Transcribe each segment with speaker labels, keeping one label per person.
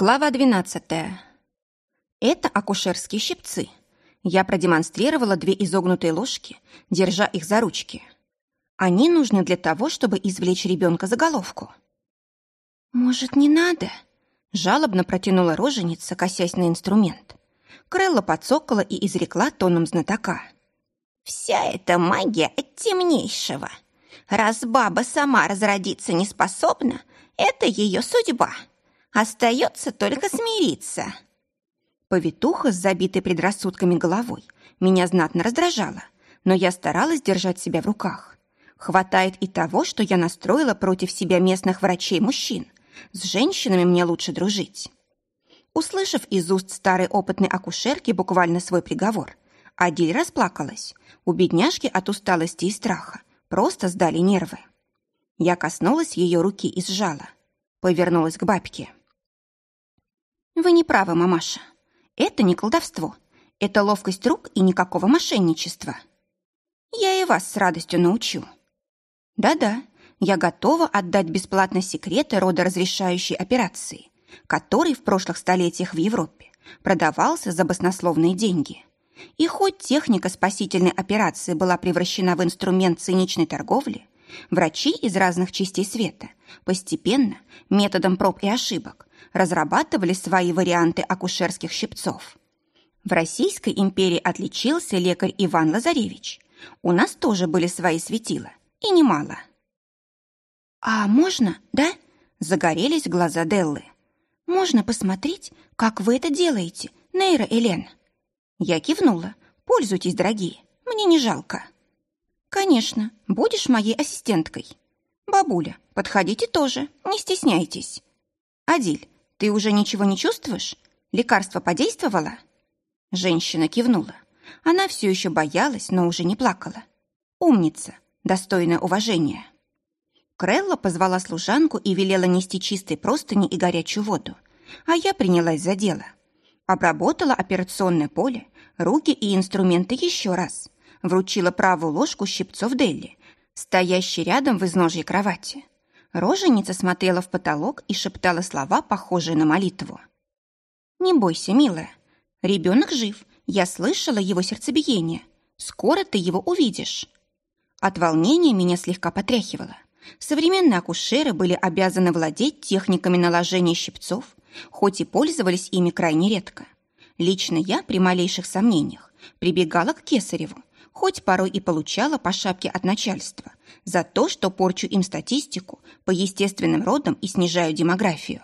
Speaker 1: Глава 12. Это акушерские щипцы. Я продемонстрировала две изогнутые ложки, держа их за ручки. Они нужны для того, чтобы извлечь ребенка за головку. «Может, не надо?» Жалобно протянула роженица, косясь на инструмент. Крелла подсокола и изрекла тоном знатока.
Speaker 2: «Вся эта магия от темнейшего. Раз баба сама разродиться не способна, это ее судьба». Остается только смириться.
Speaker 1: Повитуха с забитой предрассудками головой меня знатно раздражала, но я старалась держать себя в руках. Хватает и того, что я настроила против себя местных врачей-мужчин. С женщинами мне лучше дружить. Услышав из уст старой опытной акушерки буквально свой приговор, Адиль расплакалась. У бедняжки от усталости и страха просто сдали нервы. Я коснулась ее руки и сжала. Повернулась к бабке. Вы не правы, мамаша. Это не колдовство. Это ловкость рук и никакого мошенничества. Я и вас с радостью научу. Да-да, я готова отдать бесплатно секреты родоразрешающей операции, который в прошлых столетиях в Европе продавался за баснословные деньги. И хоть техника спасительной операции была превращена в инструмент циничной торговли, врачи из разных частей света постепенно, методом проб и ошибок, разрабатывали свои варианты акушерских щипцов. В Российской империи отличился лекарь Иван Лазаревич. У нас тоже были свои светила, и немало. «А можно, да?» – загорелись глаза Деллы. «Можно посмотреть, как вы это делаете, Нейра Элен?» Я кивнула. «Пользуйтесь, дорогие, мне не жалко». «Конечно, будешь моей ассистенткой». «Бабуля, подходите тоже, не стесняйтесь». «Адиль, ты уже ничего не чувствуешь? Лекарство подействовало?» Женщина кивнула. Она все еще боялась, но уже не плакала. Умница, достойное уважения. Крелла позвала служанку и велела нести чистые простыни и горячую воду, а я принялась за дело. Обработала операционное поле, руки и инструменты еще раз. Вручила правую ложку щипцов Делли, стоящей рядом в изножье кровати. Роженица смотрела в потолок и шептала слова, похожие на молитву. «Не бойся, милая. Ребенок жив. Я слышала его сердцебиение. Скоро ты его увидишь». От волнения меня слегка потряхивало. Современные акушеры были обязаны владеть техниками наложения щипцов, хоть и пользовались ими крайне редко. Лично я при малейших сомнениях прибегала к Кесареву, хоть порой и получала по шапке от начальства за то, что порчу им статистику по естественным родам и снижаю демографию.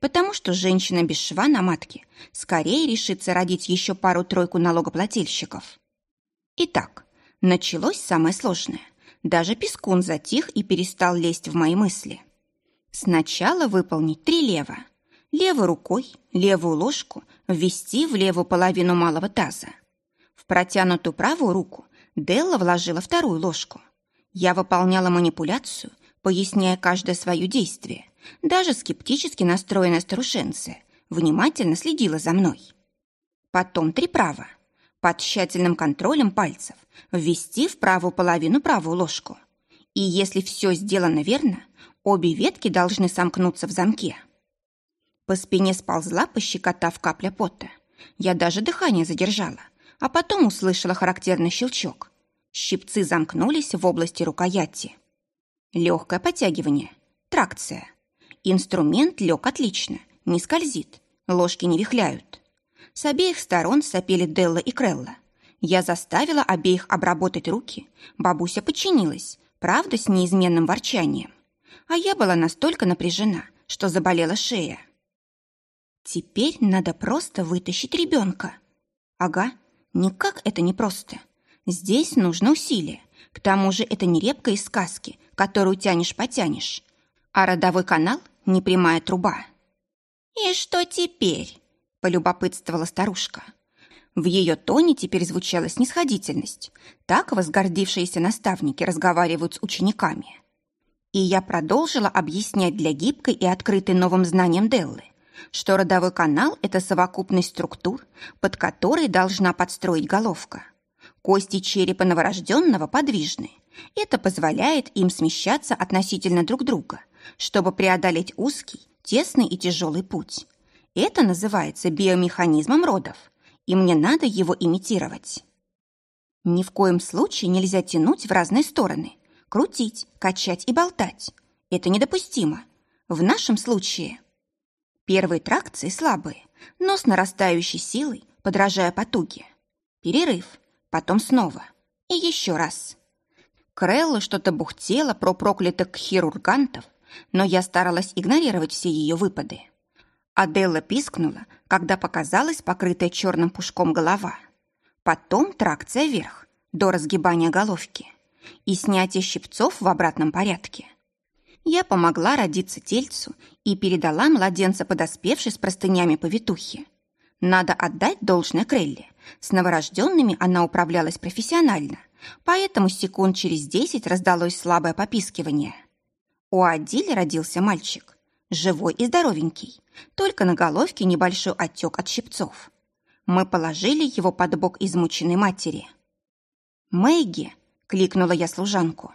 Speaker 1: Потому что женщина без шва на матке скорее решится родить еще пару-тройку налогоплательщиков. Итак, началось самое сложное. Даже Пескун затих и перестал лезть в мои мысли. Сначала выполнить три лева. Левой рукой, левую ложку ввести в левую половину малого таза. В протянутую правую руку Делла вложила вторую ложку. Я выполняла манипуляцию, поясняя каждое свое действие. Даже скептически настроенная старушенция внимательно следила за мной. Потом три права. Под тщательным контролем пальцев ввести в правую половину правую ложку. И если все сделано верно, обе ветки должны сомкнуться в замке. По спине сползла, пощекотав капля пота. Я даже дыхание задержала, а потом услышала характерный щелчок – Щипцы замкнулись в области рукояти. Легкое подтягивание. Тракция. Инструмент лег отлично, не скользит, ложки не вихляют. С обеих сторон сопели Делла и Крелла. Я заставила обеих обработать руки. Бабуся подчинилась, правда, с неизменным ворчанием. А я была настолько напряжена, что заболела шея. Теперь надо просто вытащить ребенка. Ага, никак это не просто. Здесь нужно усилие. К тому же это не репка из сказки, которую тянешь-потянешь, а родовой канал — непрямая труба.
Speaker 2: «И что теперь?» — полюбопытствовала старушка.
Speaker 1: В ее тоне теперь звучала снисходительность. Так возгордившиеся наставники разговаривают с учениками. И я продолжила объяснять для гибкой и открытой новым знаниям Деллы, что родовой канал – это совокупность структур, под которые должна подстроить головка – Кости черепа новорожденного подвижны. Это позволяет им смещаться относительно друг друга, чтобы преодолеть узкий, тесный и тяжелый путь. Это называется биомеханизмом родов, и мне надо его имитировать. Ни в коем случае нельзя тянуть в разные стороны, крутить, качать и болтать. Это недопустимо. В нашем случае первые тракции слабые, но с нарастающей силой, подражая потуге. Перерыв, потом снова. И еще раз. Крелла что-то бухтела про проклятых хирургантов, но я старалась игнорировать все ее выпады. Аделла пискнула, когда показалась покрытая черным пушком голова. Потом тракция вверх, до разгибания головки и снятие щипцов в обратном порядке. Я помогла родиться тельцу и передала младенца подоспевшей с простынями повитухе. Надо отдать должное Крелли. С новорожденными она управлялась профессионально, поэтому секунд через десять раздалось слабое попискивание. У Адили родился мальчик, живой и здоровенький, только на головке небольшой отек от щипцов. Мы положили его под бок измученной матери. «Мэгги!» — кликнула я служанку.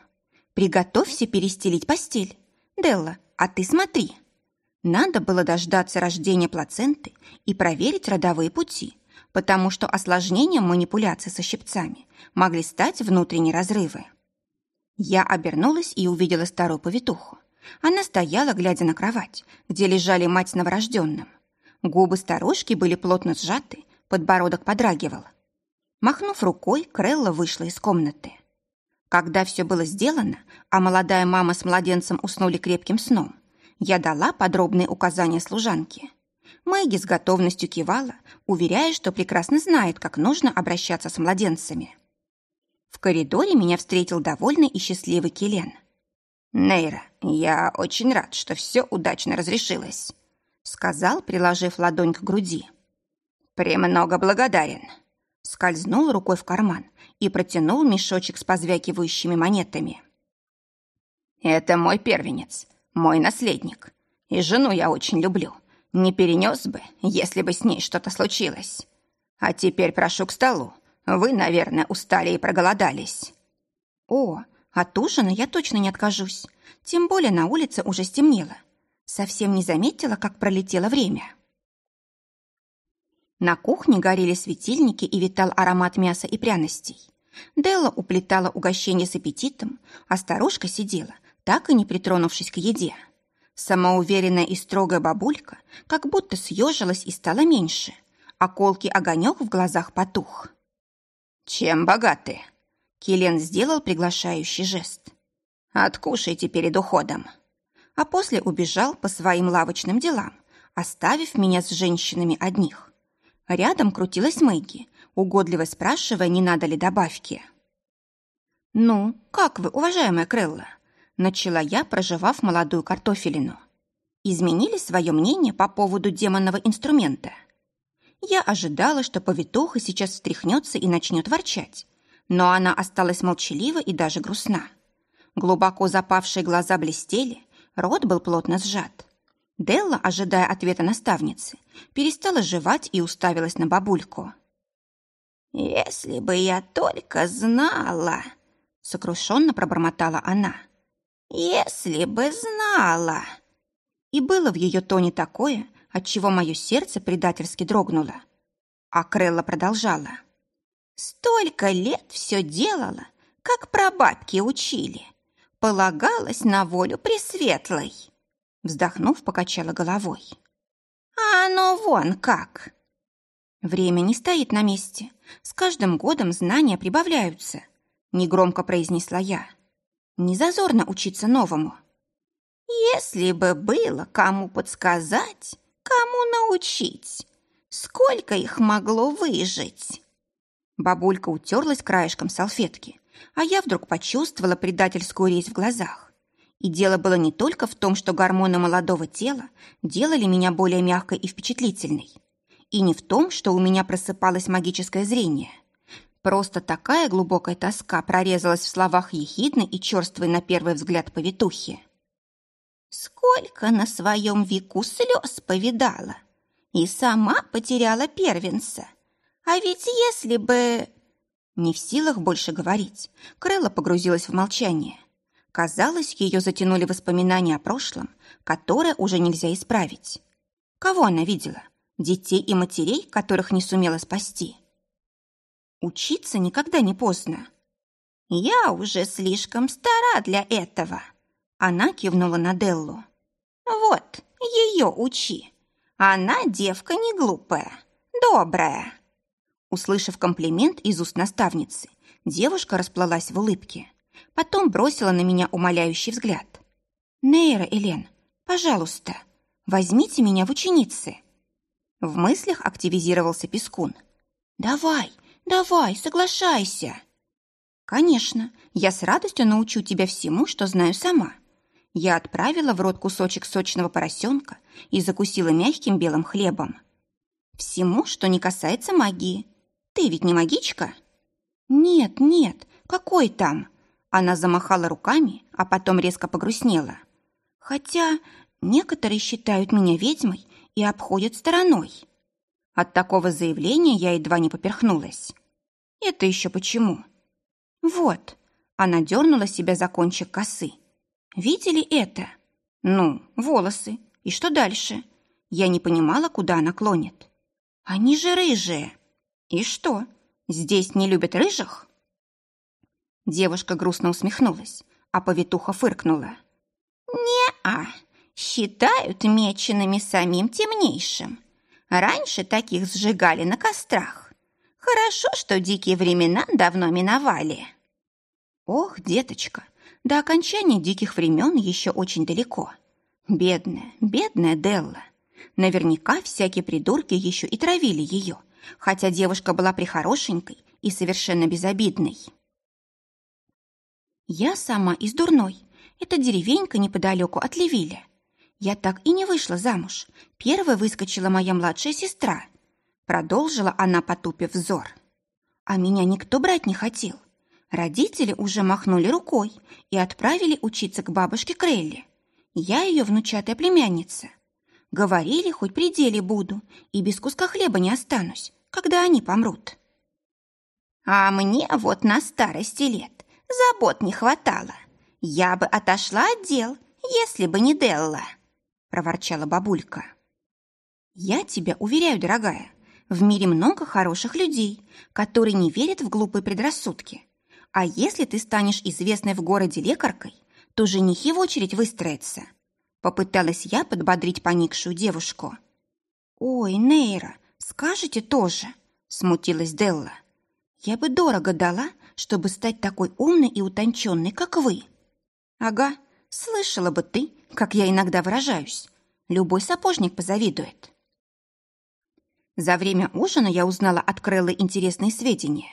Speaker 1: «Приготовься перестелить постель. Делла, а ты смотри!» Надо было дождаться рождения плаценты и проверить родовые пути, потому что осложнением манипуляции со щипцами могли стать внутренние разрывы. Я обернулась и увидела старую повитуху. Она стояла, глядя на кровать, где лежали мать с новорожденным. Губы старушки были плотно сжаты, подбородок подрагивал. Махнув рукой, Крелла вышла из комнаты. Когда все было сделано, а молодая мама с младенцем уснули крепким сном, я дала подробные указания служанке. Мэгги с готовностью кивала, уверяя, что прекрасно знает, как нужно обращаться с младенцами. В коридоре меня встретил довольный и счастливый Келен. «Нейра, я очень рад, что все удачно разрешилось», сказал, приложив ладонь к груди. «Премного благодарен». Скользнул рукой в карман и протянул мешочек с позвякивающими монетами. «Это мой первенец, мой наследник. И жену я очень люблю. Не перенес бы, если бы с ней что-то случилось. А теперь прошу к столу. Вы, наверное, устали и проголодались». «О, от ужина я точно не откажусь. Тем более на улице уже стемнело. Совсем не заметила, как пролетело время». На кухне горели светильники и витал аромат мяса и пряностей. Делла уплетала угощение с аппетитом, а старушка сидела, так и не притронувшись к еде. Самоуверенная и строгая бабулька как будто съежилась и стала меньше, а колкий огонек в глазах потух. «Чем богаты?» Келен сделал приглашающий жест. «Откушайте перед уходом». А после убежал по своим лавочным делам, оставив меня с женщинами одних. Рядом крутилась Мэгги, угодливо спрашивая, не надо ли добавки. «Ну, как вы, уважаемая Крелла?» Начала я, проживав молодую картофелину. Изменили свое мнение по поводу демонного инструмента. Я ожидала, что повитуха сейчас встряхнется и начнет ворчать, но она осталась молчалива и даже грустна. Глубоко запавшие глаза блестели, рот был плотно сжат. Делла, ожидая ответа наставницы, перестала жевать и уставилась на бабульку. «Если бы я только знала!» — сокрушенно пробормотала она. «Если бы знала!» И было в ее тоне такое, отчего мое сердце предательски дрогнуло. А Крелла продолжала. «Столько лет все делала, как прабабки учили. Полагалась на волю Пресветлой!» Вздохнув, покачала головой. «А ну вон как!» Время не стоит на месте. С каждым годом знания прибавляются, негромко произнесла я. Не зазорно учиться новому. Если бы было кому подсказать, кому научить, сколько их могло выжить? Бабулька утерлась краешком салфетки, а я вдруг почувствовала предательскую резь в глазах. И дело было не только в том, что гормоны молодого тела делали меня более мягкой и впечатлительной. И не в том, что у меня просыпалось магическое зрение. Просто такая глубокая тоска прорезалась в словах ехидной и черствой на первый взгляд повитухи. «Сколько на своем веку слез повидала! И сама потеряла первенца! А ведь если бы...» Не в силах больше говорить, Крылла погрузилась в молчание. Казалось, ее затянули воспоминания о прошлом, которое уже нельзя исправить. Кого она видела? детей и матерей, которых не сумела спасти. Учиться никогда не поздно.
Speaker 2: Я уже слишком стара для этого. Она кивнула на Деллу. Вот, ее учи. Она девка не глупая, добрая.
Speaker 1: Услышав комплимент из уст наставницы, девушка расплылась в улыбке. Потом бросила на меня умоляющий взгляд. «Нейра, Элен, пожалуйста, возьмите меня в ученицы». В мыслях активизировался Пескун. «Давай, давай, соглашайся». «Конечно, я с радостью научу тебя всему, что знаю сама». Я отправила в рот кусочек сочного поросенка и закусила мягким белым хлебом. «Всему, что не касается магии. Ты ведь не магичка?» «Нет, нет, какой там?» Она замахала руками, а потом резко погрустнела. «Хотя некоторые считают меня ведьмой и обходят стороной». От такого заявления я едва не поперхнулась. «Это еще почему?» «Вот», — она дернула себя за кончик косы. «Видели это?» «Ну, волосы. И что дальше?» Я не понимала, куда она клонит. «Они же рыжие!» «И что, здесь не любят рыжих?» Девушка грустно усмехнулась, а повитуха фыркнула.
Speaker 2: «Не-а, считают меченными самим темнейшим. Раньше таких сжигали на кострах. Хорошо, что дикие времена давно миновали».
Speaker 1: «Ох, деточка, до окончания диких времен еще очень далеко. Бедная, бедная Делла. Наверняка всякие придурки еще и травили ее, хотя девушка была прихорошенькой и совершенно безобидной. Я сама из Дурной. Это деревенька неподалеку от Левиля. Я так и не вышла замуж. Первая выскочила моя младшая сестра. Продолжила она, потупив взор. А меня никто брать не хотел. Родители уже махнули рукой и отправили учиться к бабушке Крелли. Я ее внучатая племянница. Говорили, хоть при деле буду и без куска хлеба не останусь, когда они помрут.
Speaker 2: А мне вот на старости лет забот не хватало. Я бы отошла от дел, если бы не Делла, проворчала бабулька.
Speaker 1: Я тебя уверяю, дорогая, в мире много хороших людей, которые не верят в глупые предрассудки. А если ты станешь известной в городе лекаркой, то женихи в очередь выстроятся. Попыталась я подбодрить поникшую девушку. «Ой, Нейра, скажете тоже?» Смутилась Делла. «Я бы дорого дала, чтобы стать такой умной и утонченной, как вы». «Ага, слышала бы ты, как я иногда выражаюсь. Любой сапожник позавидует». За время ужина я узнала от Крэллы интересные сведения.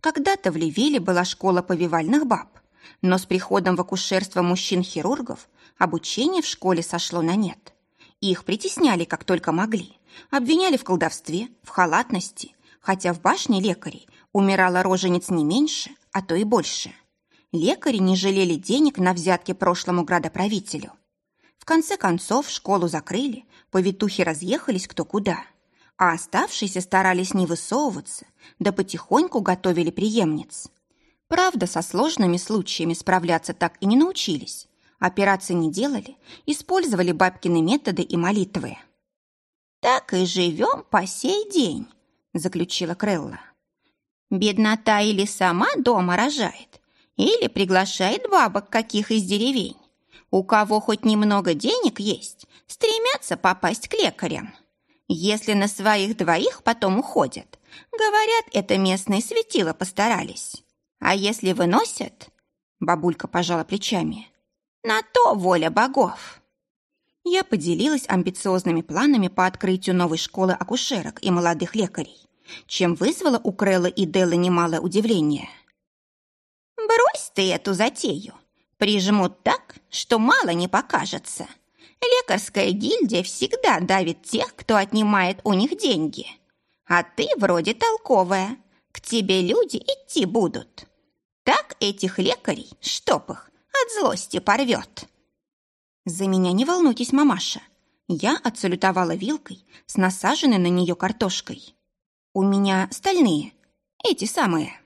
Speaker 1: Когда-то в Ливеле была школа повивальных баб, но с приходом в акушерство мужчин-хирургов обучение в школе сошло на нет. Их притесняли как только могли, обвиняли в колдовстве, в халатности, хотя в башне лекарей умирала рожениц не меньше, а то и больше. Лекари не жалели денег на взятки прошлому градоправителю. Конце концов школу закрыли, повитухи разъехались кто куда – а оставшиеся старались не высовываться, да потихоньку готовили преемниц. Правда, со сложными случаями справляться так и не научились. Операции не делали, использовали бабкины методы и молитвы.
Speaker 2: «Так и живем по сей день», — заключила Крелла. «Беднота или сама дома рожает, или приглашает бабок каких из деревень. У кого хоть немного денег есть, стремятся попасть к лекарям». Если на своих двоих потом уходят, говорят, это местные светила постарались. А если выносят, бабулька пожала плечами, на то воля богов.
Speaker 1: Я поделилась амбициозными планами по открытию новой школы акушерок и молодых лекарей, чем вызвала у Крэлла и Деллы немалое удивление.
Speaker 2: «Брось ты эту затею. Прижмут так, что мало не покажется», Лекарская гильдия всегда давит тех, кто отнимает у них деньги. А ты вроде толковая. К тебе люди идти будут. Так этих лекарей, чтоб их, от злости порвет.
Speaker 1: За меня не волнуйтесь, мамаша. Я отсалютовала вилкой с насаженной на нее картошкой. У меня стальные, эти самые.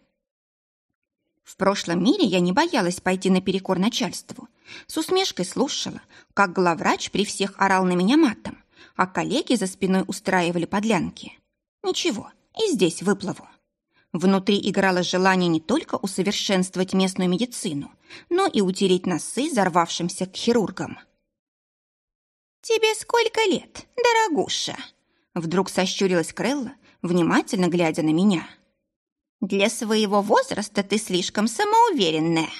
Speaker 1: В прошлом мире я не боялась пойти наперекор начальству. С усмешкой слушала, как главврач при всех орал на меня матом, а коллеги за спиной устраивали подлянки. Ничего, и здесь выплыву. Внутри играло желание не только усовершенствовать местную медицину, но и утереть носы взорвавшимся к хирургам.
Speaker 2: «Тебе сколько лет, дорогуша?»
Speaker 1: Вдруг сощурилась Крелла, внимательно глядя на меня.
Speaker 2: «Для своего возраста ты слишком самоуверенная.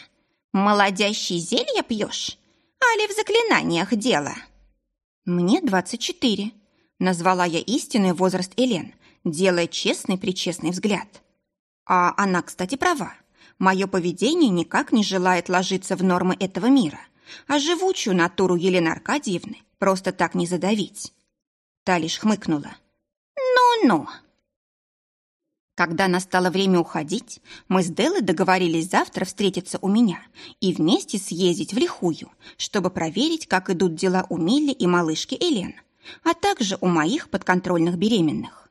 Speaker 2: Молодящие зелья пьешь? Али в заклинаниях дело?»
Speaker 1: «Мне двадцать четыре», — назвала я истинный возраст Элен, делая честный-причестный взгляд. А она, кстати, права. Мое поведение никак не желает ложиться в нормы этого мира, а живучую натуру Елены Аркадьевны просто так не задавить. Та лишь хмыкнула.
Speaker 2: «Ну-ну!»
Speaker 1: Когда настало время уходить, мы с Деллой договорились завтра встретиться у меня и вместе съездить в Лихую, чтобы проверить, как идут дела у Милли и малышки Элен, а также у моих подконтрольных беременных.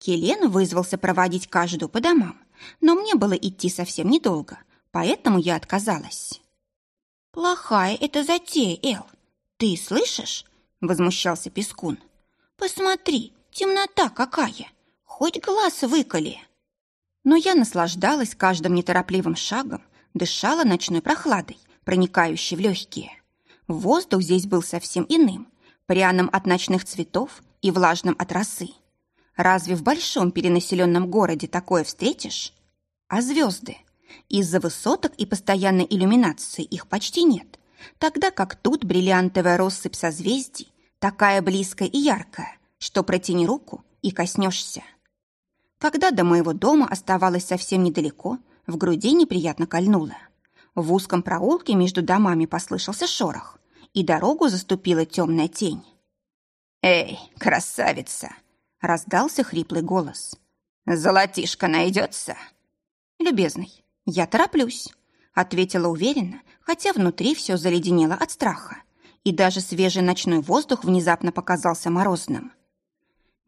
Speaker 1: Келен вызвался проводить каждую по домам, но мне было идти совсем недолго, поэтому я отказалась.
Speaker 2: «Плохая это затея, Эл. Ты слышишь?» — возмущался Пескун. «Посмотри, темнота какая! Хоть глаз выколи!»
Speaker 1: Но я наслаждалась каждым неторопливым шагом, дышала ночной прохладой, проникающей в легкие. Воздух здесь был совсем иным, пряным от ночных цветов и влажным от росы. Разве в большом перенаселенном городе такое встретишь? А звезды? Из-за высоток и постоянной иллюминации их почти нет, тогда как тут бриллиантовая россыпь созвездий такая близкая и яркая, что протяни руку и коснешься. Когда до моего дома оставалось совсем недалеко, в груди неприятно кольнуло. В узком проулке между домами послышался шорох, и дорогу заступила темная тень.
Speaker 2: «Эй, красавица!» — раздался хриплый голос.
Speaker 1: «Золотишко найдется?» «Любезный, я тороплюсь», — ответила уверенно, хотя внутри все заледенело от страха, и даже свежий ночной воздух внезапно показался морозным.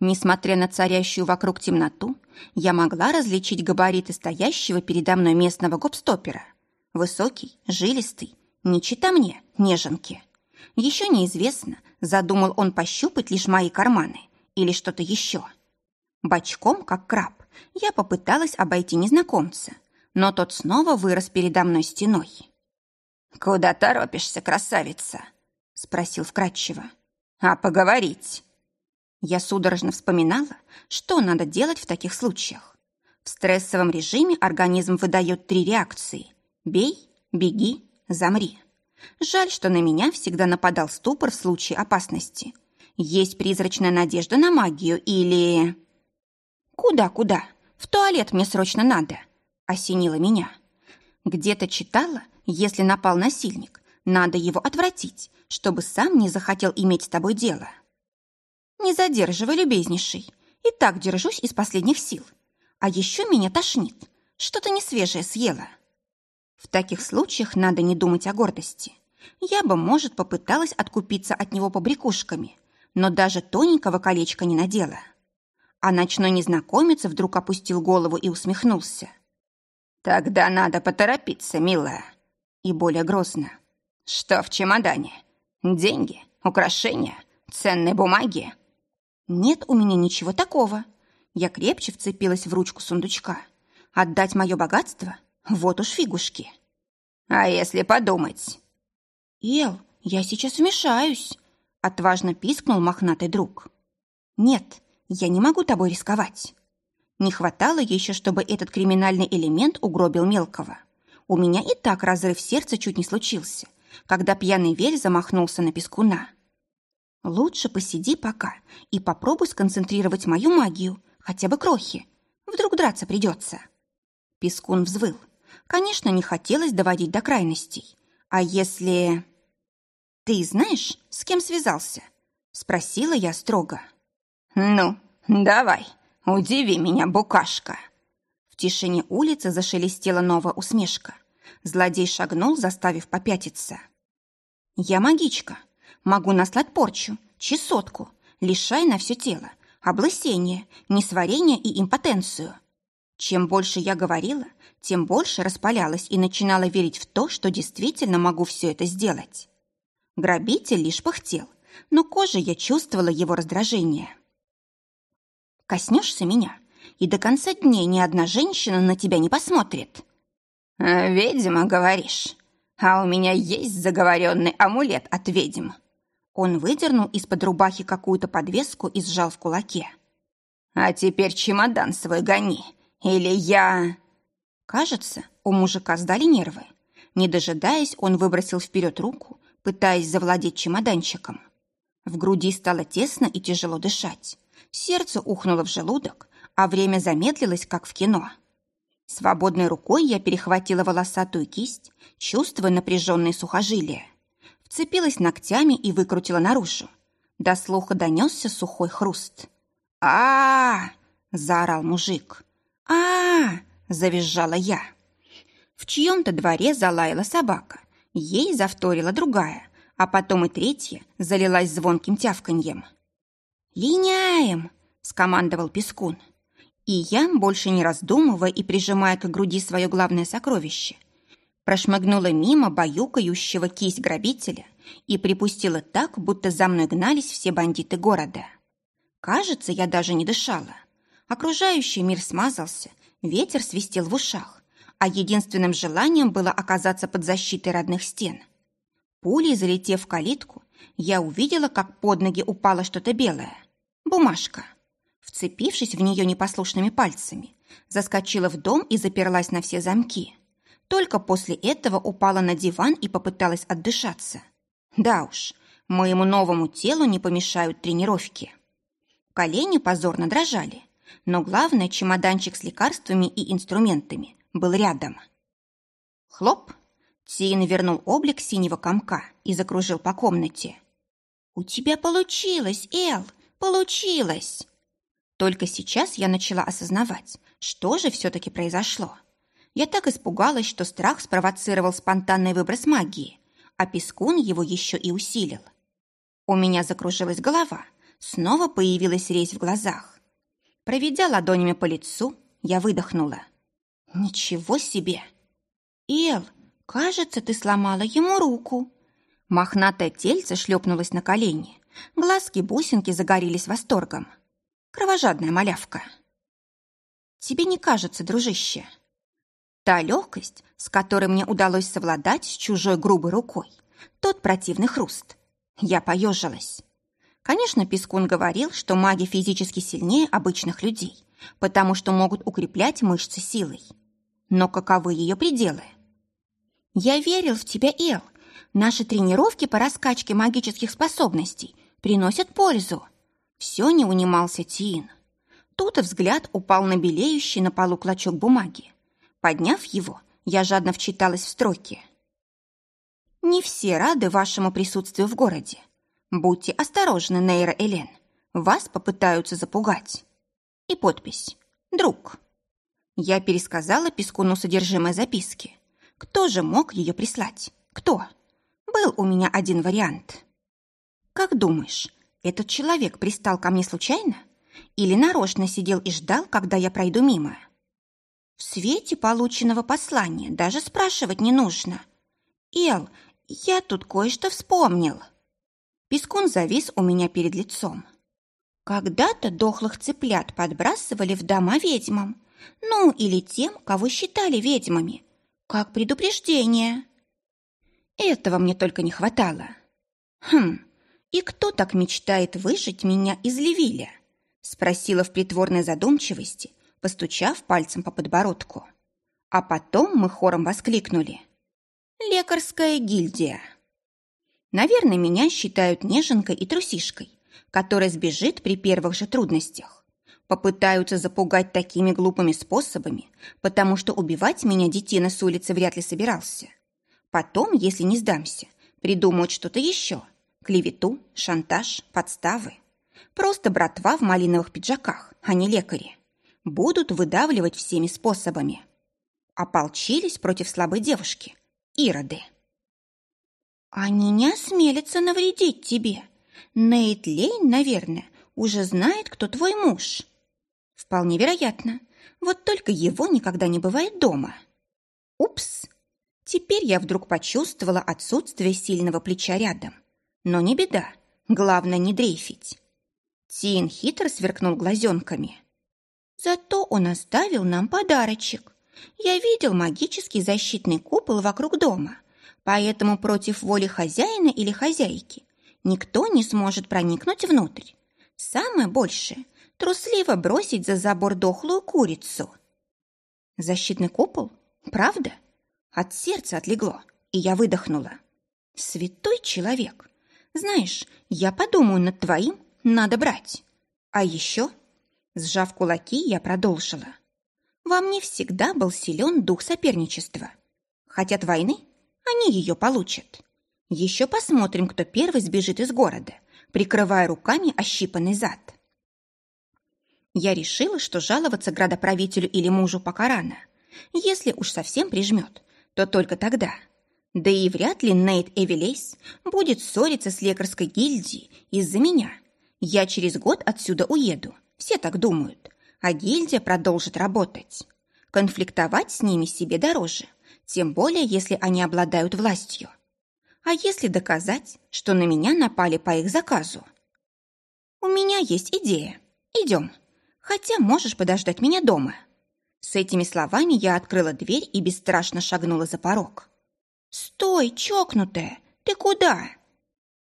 Speaker 1: Несмотря на царящую вокруг темноту, я могла различить габариты стоящего передо мной местного гопстопера. Высокий, жилистый, не чита мне, неженки. Еще неизвестно, задумал он пощупать лишь мои карманы или что-то еще. Бочком, как краб, я попыталась обойти незнакомца, но тот снова вырос передо мной стеной.
Speaker 2: «Куда торопишься, красавица?» — спросил вкратчиво.
Speaker 1: «А поговорить?» Я судорожно вспоминала, что надо делать в таких случаях. В стрессовом режиме организм выдает три реакции – бей, беги, замри. Жаль, что на меня всегда нападал ступор в случае опасности. Есть призрачная надежда на магию или... «Куда-куда? В туалет мне срочно надо!» – осенило меня. Где-то читала, если напал насильник, надо его отвратить, чтобы сам не захотел иметь с тобой дело. Не задерживай, любезнейший. И так держусь из последних сил. А еще меня тошнит. Что-то несвежее съела. В таких случаях надо не думать о гордости. Я бы, может, попыталась откупиться от него побрякушками, но даже тоненького колечка не надела. А ночной незнакомец вдруг опустил голову и усмехнулся.
Speaker 2: «Тогда надо поторопиться, милая».
Speaker 1: И более грозно.
Speaker 2: «Что в чемодане? Деньги? Украшения? Ценные бумаги?»
Speaker 1: Нет у меня ничего такого. Я крепче вцепилась в ручку сундучка. Отдать мое богатство? Вот уж фигушки.
Speaker 2: А если подумать?
Speaker 1: Эл, я сейчас вмешаюсь. Отважно пискнул мохнатый друг. Нет, я не могу тобой рисковать. Не хватало еще, чтобы этот криминальный элемент угробил мелкого. У меня и так разрыв сердца чуть не случился, когда пьяный вель замахнулся на пескуна. Лучше посиди пока и попробуй сконцентрировать мою магию, хотя бы крохи. Вдруг драться придется. Пескун взвыл. Конечно, не хотелось доводить до крайностей. А если... Ты знаешь, с кем связался? Спросила я строго.
Speaker 2: Ну, давай, удиви меня, букашка.
Speaker 1: В тишине улицы зашелестела новая усмешка. Злодей шагнул, заставив попятиться. «Я магичка», Могу наслать порчу, чесотку, лишай на все тело, облысение, несварение и импотенцию. Чем больше я говорила, тем больше распалялась и начинала верить в то, что действительно могу все это сделать. Грабитель лишь пыхтел, но кожей я чувствовала его раздражение. Коснешься меня, и до конца дней ни одна женщина на тебя не посмотрит.
Speaker 2: «Ведьма, говоришь? А у меня есть заговоренный амулет от ведьм».
Speaker 1: Он выдернул из-под рубахи какую-то подвеску и сжал в кулаке.
Speaker 2: «А теперь чемодан свой гони, или я...»
Speaker 1: Кажется, у мужика сдали нервы. Не дожидаясь, он выбросил вперед руку, пытаясь завладеть чемоданчиком. В груди стало тесно и тяжело дышать. Сердце ухнуло в желудок, а время замедлилось, как в кино. Свободной рукой я перехватила волосатую кисть, чувствуя напряженные сухожилия. Вцепилась ногтями и выкрутила наружу. До слуха донесся сухой хруст. а, заорал мужик. -а завизжала я. В чьем-то дворе залаяла собака. Ей завторила другая, а потом и третья залилась звонким тявканьем. «Линяем!» — скомандовал Пескун. И я, больше не раздумывая и прижимая к груди свое главное сокровище, прошмыгнула мимо баюкающего кисть грабителя и припустила так, будто за мной гнались все бандиты города. Кажется, я даже не дышала. Окружающий мир смазался, ветер свистел в ушах, а единственным желанием было оказаться под защитой родных стен. Пулей залетев в калитку, я увидела, как под ноги упало что-то белое. Бумажка вцепившись в нее непослушными пальцами, заскочила в дом и заперлась на все замки. Только после этого упала на диван и попыталась отдышаться. Да уж, моему новому телу не помешают тренировки. Колени позорно дрожали, но главное, чемоданчик с лекарствами и инструментами был рядом. Хлоп! Тин вернул облик синего комка и закружил по комнате. «У тебя получилось, Эл, получилось!» Только сейчас я начала осознавать, что же все-таки произошло. Я так испугалась, что страх спровоцировал спонтанный выброс магии, а пескун его еще и усилил. У меня закружилась голова, снова появилась резь в глазах. Проведя ладонями по лицу, я выдохнула. «Ничего себе!» «Эл, кажется, ты сломала ему руку». Мохнатое тельце шлепнулось на колени. Глазки-бусинки загорелись восторгом. Кровожадная малявка. Тебе не кажется, дружище? Та легкость, с которой мне удалось совладать с чужой грубой рукой, тот противный хруст. Я поежилась. Конечно, Пескун говорил, что маги физически сильнее обычных людей, потому что могут укреплять мышцы силой. Но каковы ее пределы? Я верил в тебя, Эл. Наши тренировки по раскачке магических способностей приносят пользу. Все не унимался Тиин. Тут взгляд упал на белеющий на полу клочок бумаги. Подняв его, я жадно вчиталась в строки. «Не все рады вашему присутствию в городе. Будьте осторожны, Нейра Элен. Вас попытаются запугать». И подпись «Друг». Я пересказала Пескуну содержимое записки. Кто же мог ее прислать? Кто? Был у меня один вариант. «Как думаешь, этот человек пристал ко мне случайно? Или нарочно сидел и ждал, когда я пройду мимо? В свете полученного послания даже спрашивать не нужно. «Эл, я тут кое-что вспомнил». Пескун завис у меня перед лицом. Когда-то дохлых цыплят подбрасывали в дома ведьмам, ну или тем, кого считали ведьмами, как предупреждение. Этого мне только не хватало. Хм, «И кто так мечтает выжить меня из Левиля?» спросила в притворной задумчивости, постучав пальцем по подбородку. А потом мы хором воскликнули. «Лекарская гильдия!» Наверное, меня считают неженкой и трусишкой, которая сбежит при первых же трудностях. Попытаются запугать такими глупыми способами, потому что убивать меня детина с улицы вряд ли собирался. Потом, если не сдамся, придумают что-то еще – Клевету, шантаж, подставы. Просто братва в малиновых пиджаках, а не лекари. Будут выдавливать всеми способами. Ополчились против слабой девушки. Ироды. Они не осмелятся навредить тебе. Нейт Лейн, наверное, уже знает, кто твой муж. Вполне вероятно. Вот только его никогда не бывает дома. Упс. Теперь я вдруг почувствовала отсутствие сильного плеча рядом. Но не беда, Главное, не дрейфить. Тин хитро сверкнул глазенками. Зато он оставил нам подарочек. Я видел магический защитный купол вокруг дома, поэтому против воли хозяина или хозяйки никто не сможет проникнуть внутрь. Самое большее – трусливо бросить за забор дохлую курицу. Защитный купол? Правда? От сердца отлегло, и я выдохнула. Святой человек! Знаешь, я подумаю над твоим, надо брать. А еще, сжав кулаки, я продолжила. Во мне всегда был силен дух соперничества. Хотят войны, они ее получат. Еще посмотрим, кто первый сбежит из города, прикрывая руками ощипанный зад. Я решила, что жаловаться градоправителю или мужу пока рано. Если уж совсем прижмет, то только тогда. Да и вряд ли Нейт Эвелейс будет ссориться с лекарской гильдией из-за меня. Я через год отсюда уеду, все так думают, а гильдия продолжит работать. Конфликтовать с ними себе дороже, тем более, если они обладают властью. А если доказать, что на меня напали по их заказу? У меня есть идея. Идем. Хотя можешь подождать меня дома. С этими словами я открыла дверь и бесстрашно шагнула за порог. «Стой, чокнутая! Ты куда?»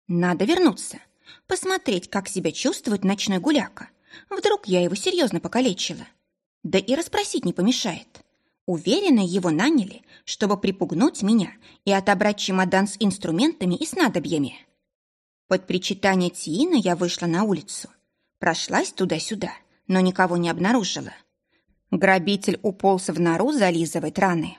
Speaker 1: «Надо вернуться, посмотреть, как себя чувствует ночной гуляка. Вдруг я его серьезно покалечила. Да и расспросить не помешает. Уверена, его наняли, чтобы припугнуть меня и отобрать чемодан с инструментами и снадобьями. Под причитание Тиина я вышла на улицу. Прошлась туда-сюда, но никого не обнаружила. Грабитель уполз в нору зализывать раны.